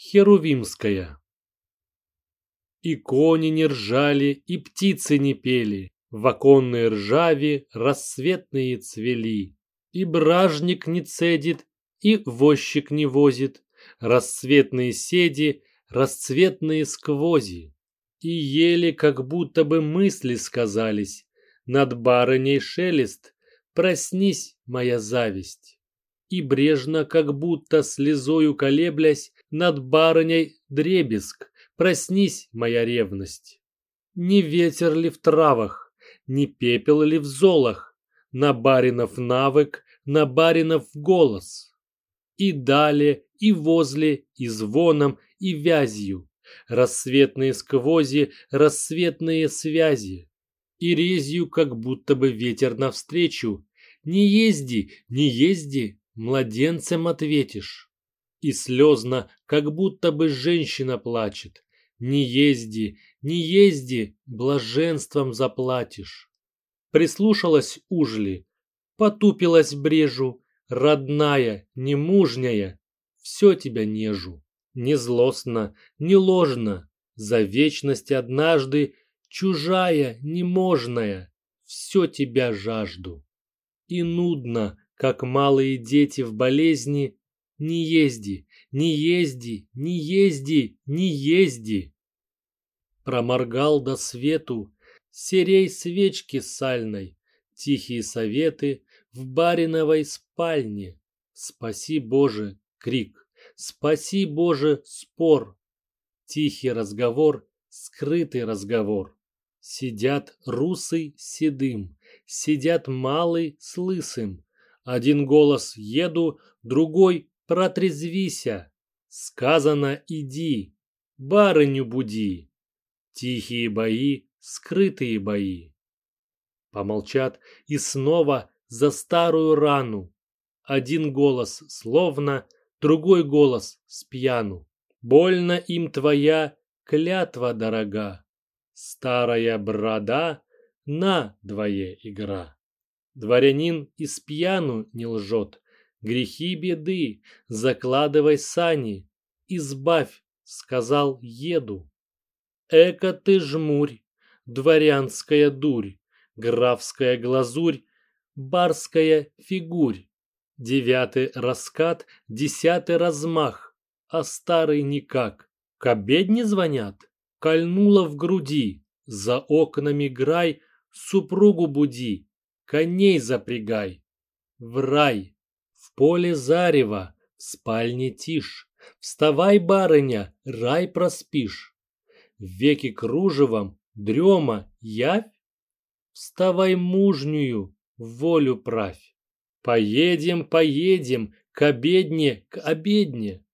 Херувимская. И кони не ржали, и птицы не пели, В оконной ржаве рассветные цвели. И бражник не цедит, и возчик не возит, Рассветные седи, расцветные сквози. И еле как будто бы мысли сказались, Над барыней шелест, проснись, моя зависть. И брежно, как будто слезою колеблясь, Над барыней дребезг, проснись, моя ревность. Не ветер ли в травах, не пепел ли в золах, На баринов навык, на баринов голос. И далее, и возле, и звоном, и вязью, Рассветные сквози, рассветные связи. И резью, как будто бы ветер навстречу, Не езди, не езди, младенцем ответишь. И слезно, как будто бы женщина плачет. Не езди, не езди, блаженством заплатишь. Прислушалась ужли, потупилась брежу, родная, немужняя, все тебя нежу. Не злостно, не ложно, за вечность однажды, чужая, неможная, все тебя жажду. И нудно, как малые дети в болезни, не езди, не езди, не езди, не езди. Проморгал до свету серей свечки сальной, тихие советы в бариновой спальне. Спаси, Боже, крик, спаси, Боже, спор. Тихий разговор, скрытый разговор. Сидят русый седым, сидят малый с лысым. Один голос еду, другой протрезвися. Сказано иди, барыню буди. Тихие бои, скрытые бои. Помолчат и снова за старую рану. Один голос словно, другой голос с пьяну. Больно им твоя клятва дорога. Старая брода на двое игра. Дворянин из пьяну не лжет, грехи беды, закладывай сани, избавь, сказал еду. Эко ты жмурь, дворянская дурь, графская глазурь, барская фигурь. Девятый раскат, десятый размах, а старый никак. К обедне звонят, кольнуло в груди, за окнами грай, супругу буди, коней запрягай. В рай, поле зарева, в спальне тишь. Вставай, барыня, рай проспишь. Веки кружевом, дрема, явь? Вставай мужнюю, волю правь. Поедем, поедем, к обедне, к обедне.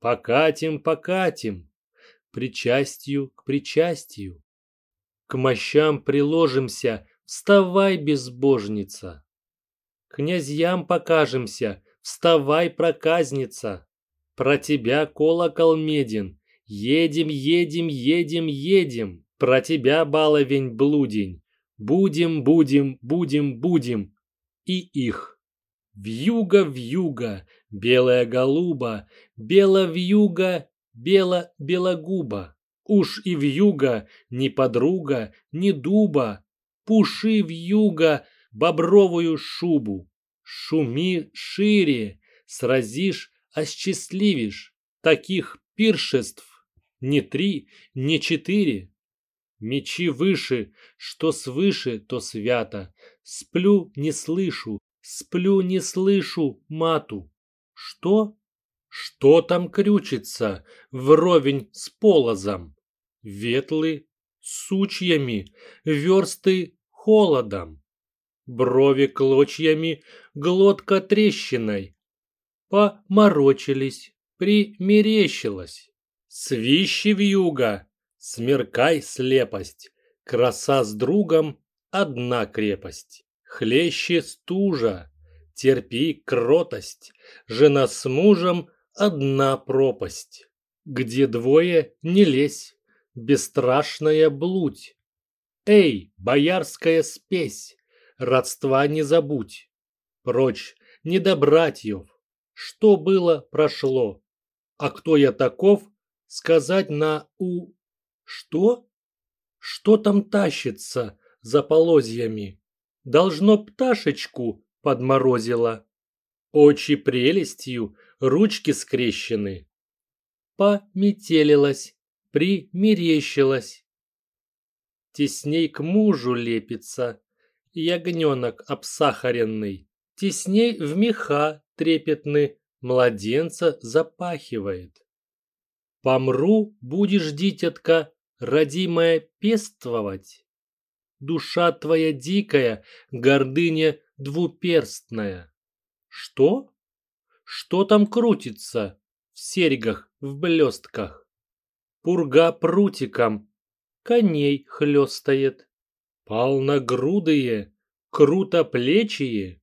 Покатим, покатим, причастью к причастию. К мощам приложимся, вставай, безбожница. Князьям покажемся, вставай, проказница. Про тебя колокол меден, едем, едем, едем, едем. Про тебя баловень блудень, будем, будем, будем, будем. И их. Вьюга, вьюга, белая голуба, бело вьюга, бело белогуба. Уж и вьюга, ни подруга, ни дуба, пуши вьюга, бобровую шубу. Шуми шире, сразишь, осчастливишь. Таких пиршеств не три, не четыре. Мечи выше, что свыше, то свято. Сплю, не слышу, Сплю, не слышу мату. Что? Что там крючится вровень с полозом? Ветлы сучьями, версты холодом. Брови клочьями, глотка трещиной. Поморочились, примерещилось. Свищи вьюга, смеркай слепость, краса с другом одна крепость. Хлеще стужа, терпи кротость, жена с мужем одна пропасть. Где двое, не лезь, бесстрашная блудь. Эй, боярская спесь, родства не забудь. Прочь, не до братьев, что было, прошло. А кто я таков, сказать на у... Что? Что там тащится за полозьями? Должно пташечку подморозило. Очи прелестью, ручки скрещены. Пометелилась, примерещилась. Тесней к мужу лепится, ягненок обсахаренный. Тесней в меха трепетны, младенца запахивает. Помру, будешь, дитятка, родимая, пествовать. Душа твоя дикая, гордыня двуперстная. Что? Что там крутится в серьгах, в блестках? Пурга прутиком, коней хлестает. Полногрудые, крутоплечие,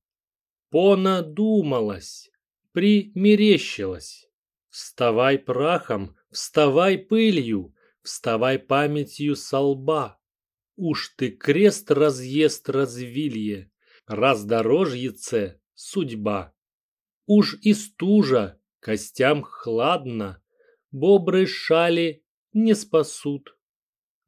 понадумалась, примерещилась. Вставай прахом, вставай пылью, вставай памятью со лба. Уж ты крест разъест развилье, раздорожьице судьба. Уж и стужа, костям хладно, бобры шали не спасут.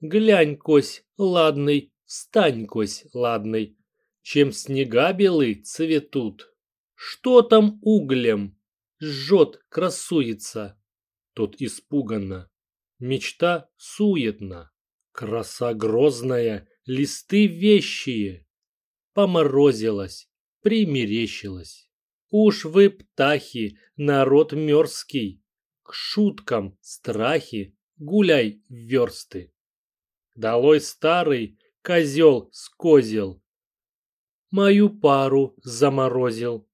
Глянь, кось ладный, встань, кось ладный, чем снега белы цветут. Что там углем? Жжет, красуется. Тот испуганно. Мечта суетна. Краса грозная, листы вещие. Поморозилась, примерещилась. Уж вы, птахи, народ мерзкий. К шуткам, страхи, гуляй версты. Долой старый, козел с козел. Мою пару заморозил.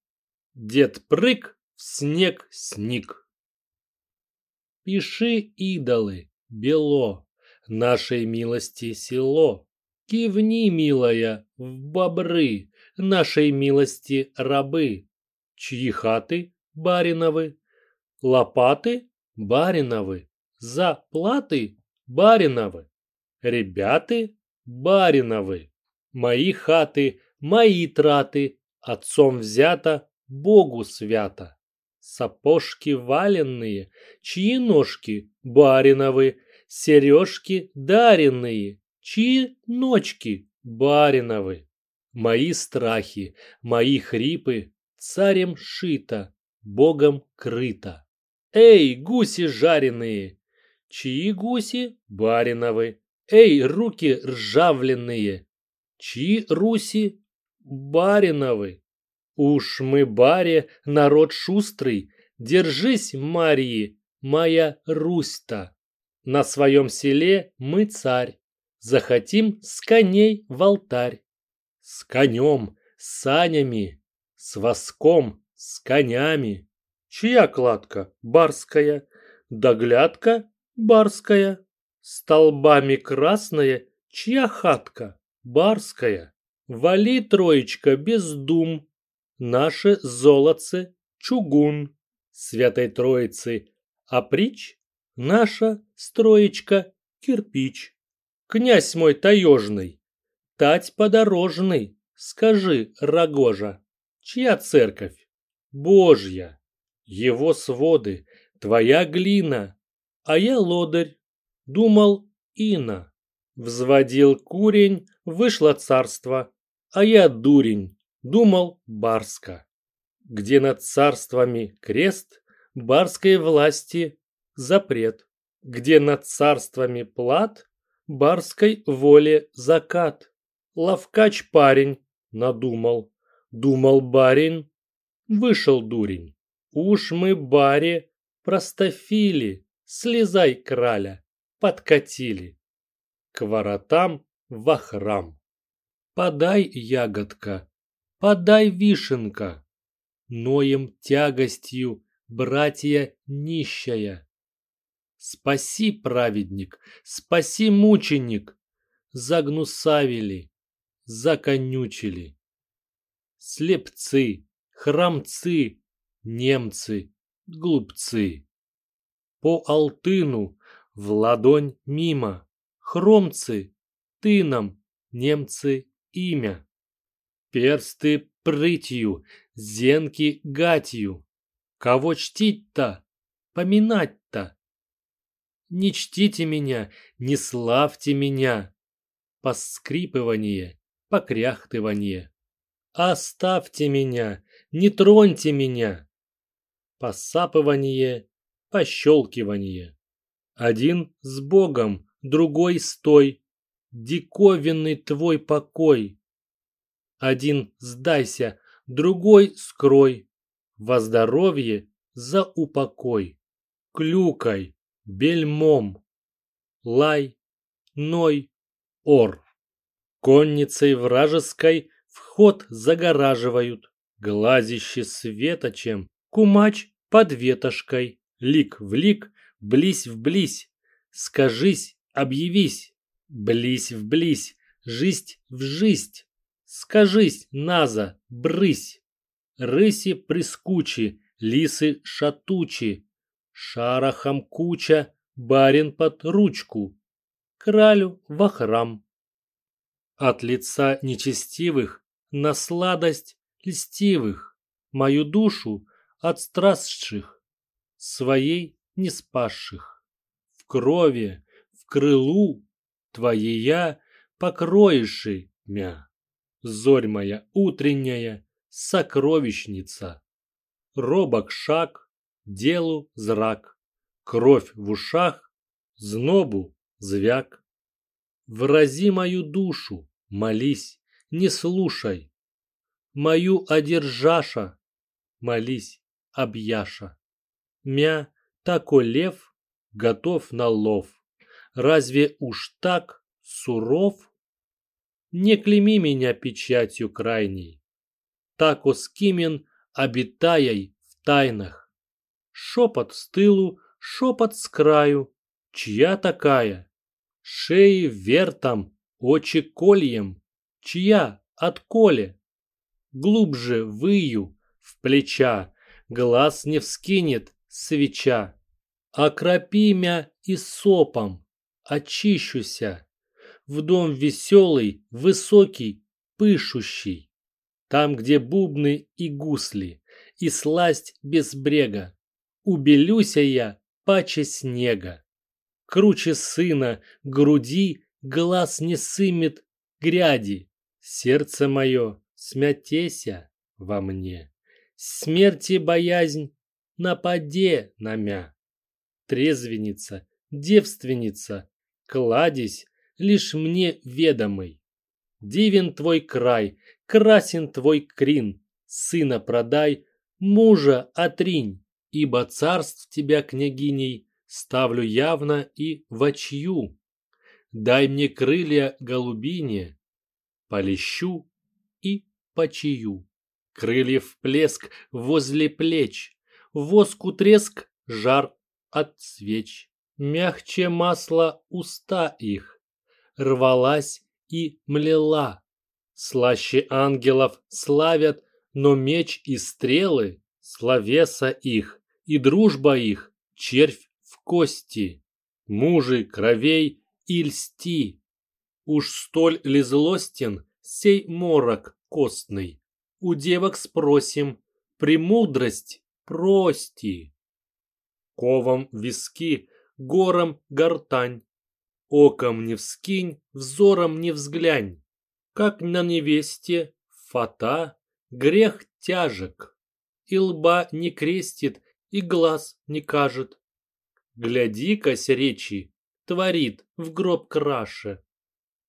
Дед прыг, в снег сник. Пиши, идолы, бело, нашей милости село. Кивни, милая, в бобры, нашей милости рабы. Чьи хаты бариновы, лопаты бариновы, заплаты бариновы, ребяты бариновы. Мои хаты, мои траты, отцом взято, Богу свято. Сапожки валенные, чьи ножки бариновы, сережки даренные, чьи ночки бариновы. Мои страхи, мои хрипы, царем шито, богом крыто. Эй, гуси жареные! Чьи гуси бариновы? Эй, руки ржавленные! Чьи руси бариновы? Уж мы, баре, народ шустрый, держись, Марии, моя Русь-то. На своем селе мы царь, захотим с коней в алтарь. С конем, с санями, с воском, с конями. Чья кладка? Барская. Доглядка? Барская. Столбами красная? Чья хатка? Барская. Вали, троечка, без дум, наше золотце чугун, Святой Троицы оприч, наша строечка кирпич. Князь мой таежный, тать подорожный, скажи, Рогожа, чья церковь? Божья, его своды, твоя глина, а я лодырь, думал Ина. Взводил курень, вышло царство, а я дурень, думал Барска. Где над царствами крест, барской власти запрет. Где над царствами плат, барской воле закат. Ловкач парень надумал, думал барин, вышел дурень. Уж мы баре простофили, слезай краля, подкатили. К воротам во храм. Подай, ягодка, подай вишенка, ноем тягостью, братья нищая. Спаси, праведник, спаси, мученик, загнусавили, законючили. Слепцы, храмцы, немцы, глупцы. По алтыну, в ладонь мимо, хромцы, ты нам, немцы, имя. Персты прытью, зенки гатью. Кого чтить-то? поминать-то? Не чтите меня, не славьте меня. Поскрипывание, покряхтывание. Оставьте меня, не троньте меня. Посапывание, пощелкивание. Один с Богом, другой стой. Диковинный твой покой. Один сдайся, другой скрой. Во здоровье за упокой. Клюкой, бельмом. Лай, ной, ор. Конницей вражеской вход загораживают. Глазище светочем, кумач под ветошкой. Лик в лик, близь в близь. Скажись, объявись. Близь в близь, жизнь в жизнь. Скажись, Наза, брысь. Рыси прискучи, лисы шатучи. Шарахом куча, барин под ручку. Кралю во храм. От лица нечестивых на сладость льстивых, Мою душу от страстших, своей не спасших. В крови, в крылу твоея покроеши мя. Зорь моя утренняя, сокровищница. Робок шаг, делу зрак, Кровь в ушах, знобу звяк. Врази мою душу, молись, не слушай. Мою одержаша, молись, объяша. Мя, тако лев, готов на лов. Разве уж так суров? Не клейми меня печатью крайней. Тако скимен обитаяй в тайнах. Шепот с тылу, шепот с краю. Чья такая? Шеи вертом, очи кольем. Чья от коле? Глубже выю в плеча, глаз не вскинет свеча. Окропи мя и сопом, очищуся. В дом веселый, высокий, пышущий. Там, где бубны и гусли, и сласть без брега. Убелюся я, паче снега. Круче сына, груди, глаз не сымет гряди. Сердце мое, смятеся во мне. Смерти боязнь, нападе на мя. Трезвенница, девственница, кладезь лишь мне ведомый. Дивен твой край, красен твой крин, сына продай, мужа отринь, ибо царств тебя, княгиней, ставлю явно и вочью. Дай мне крылья голубине, полещу и почию. Крыльев плеск возле плеч, воску треск, жар от свеч. Мягче масла уста их, рвалась и млела. Слаще ангелов славят, но меч и стрелы, словеса их и дружба их, червь в кости, мужи кровей и льсти. Уж столь ли злостен сей морок костный? У девок спросим, премудрость прости. Ковом виски, гором гортань, Оком не вскинь, взором не взглянь, Как на невесте фата, грех тяжек, И лба не крестит, и глаз не кажет. Гляди-ка речи, творит в гроб краше.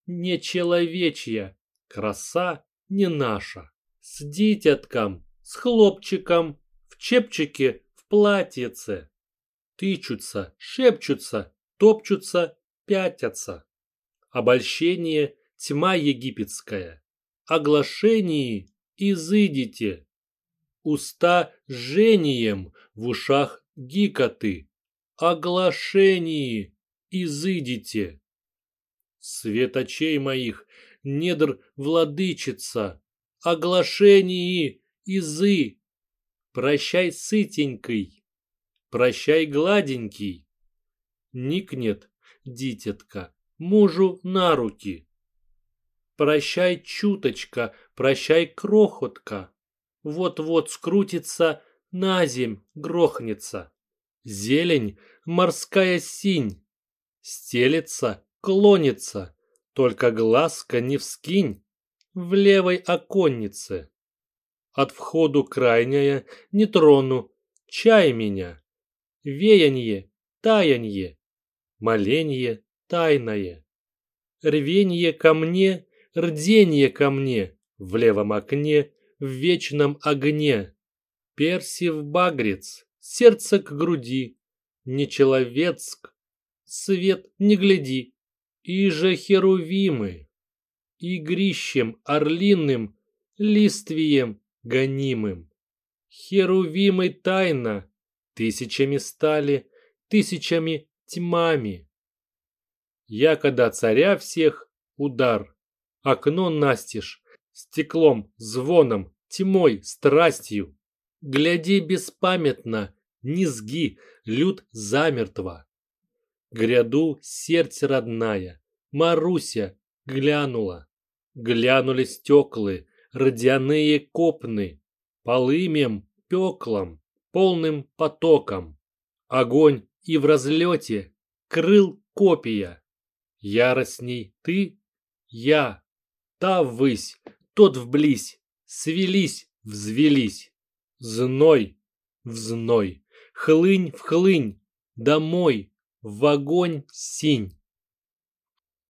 Не человечья, краса не наша. С дитятком, с хлопчиком, чепчике, в платьице. Тычутся, шепчутся, топчутся, пятятся. Обольщение – тьма египетская. Оглашении – изыдите. Уста жением, в ушах гикоты. Оглашении – изыдите. Свет очей моих, недр владычица, Оглашении – изы. Прощай, сытенький, прощай, гладенький. Никнет дитятка, мужу на руки. Прощай, чуточка, прощай, крохотка. Вот-вот скрутится, на земь грохнется. Зелень, морская синь. Стелется, клонится, только глазка не вскинь в левой оконнице. От входу крайняя не трону, чай меня. Веянье, таянье, моленье тайное. Рвенье ко мне, рденье ко мне, в левом окне, в вечном огне. Персив багрец, сердце к груди, не человецк, свет не гляди, и же херувимы, игрищем орлиным, листвием гонимым. Херувимы тайна, тысячами стали, тысячами тьмами. Я, когда царя всех, удар, окно настежь, стеклом, звоном, тьмой, страстью. Гляди беспамятно, низги, люд замертво. Гряду сердце родная, Маруся глянула. Глянули стеклы, родяные копны, полымем, пеклом, полным потоком. Огонь и в разлете крыл копия. Яростней ты, я, та ввысь, тот вблизь, свелись, взвелись. Зной в зной, хлынь в хлынь, домой, в огонь синь.